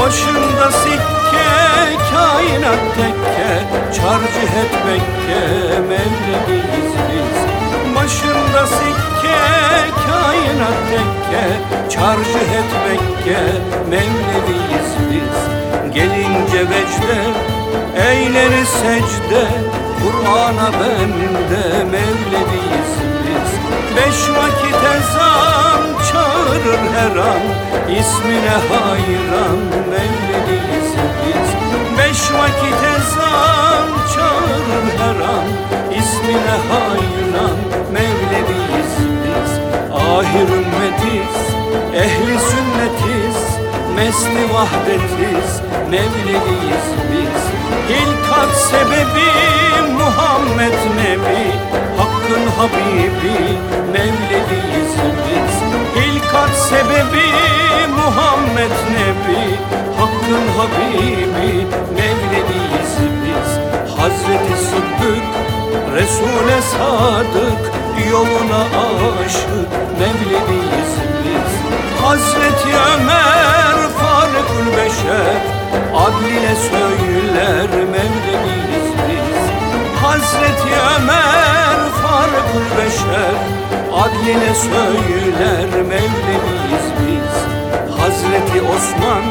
Başında sikke kainat tekke Çarcı hep Mekke Mevleviyiz biz. Başında sikke kainat tekke Çarcı hep Mekke Mevleviyiz biz. Gelince vecde eyleriz secde Kur'an'a bende Mevleviyiz biz. Beş vakit ezan çağırır her an İsmine hayran Mevleviyiz biz Beş vakit ezan çağırır her an İsmine hayran Mevleviyiz biz Ahir ümmetiz, ehli sünnetiz Mesli vahdetiz, Mevleviyiz biz İlkat sebebi Muhammed Nebi Hakkın Habibi Mevleviyiz Sebebi Muhammed Nebi Hakkın Habibi Mevleviyiz biz. Hazreti Sıddık Resul'e sadık Yoluna aşık Mevleviyiz biz. Hazreti Ömer Farukul Beşer Adline söyler Mevleviyiz biz. Hazreti Ömer Farukul Beşer Adline söyler Mevleviyiz Osman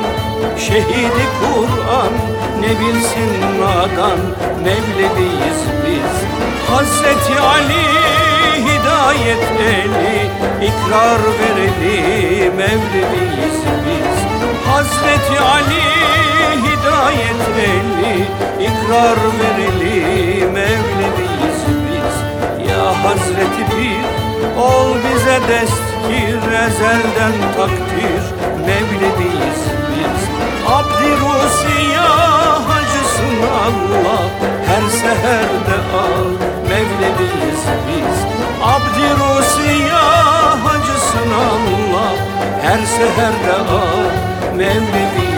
Şehidi Kur'an. Ne bilsin nadan Mevleviyiz biz. Hazreti Ali Hidayet eli ikrar vereli Mevleviyiz biz. Hazreti Ali hidayet eli ikrar vereli Mevleviyiz biz. Ya Hazreti bir ol bize destkir ezelden takdir seherde al Mevleviyiz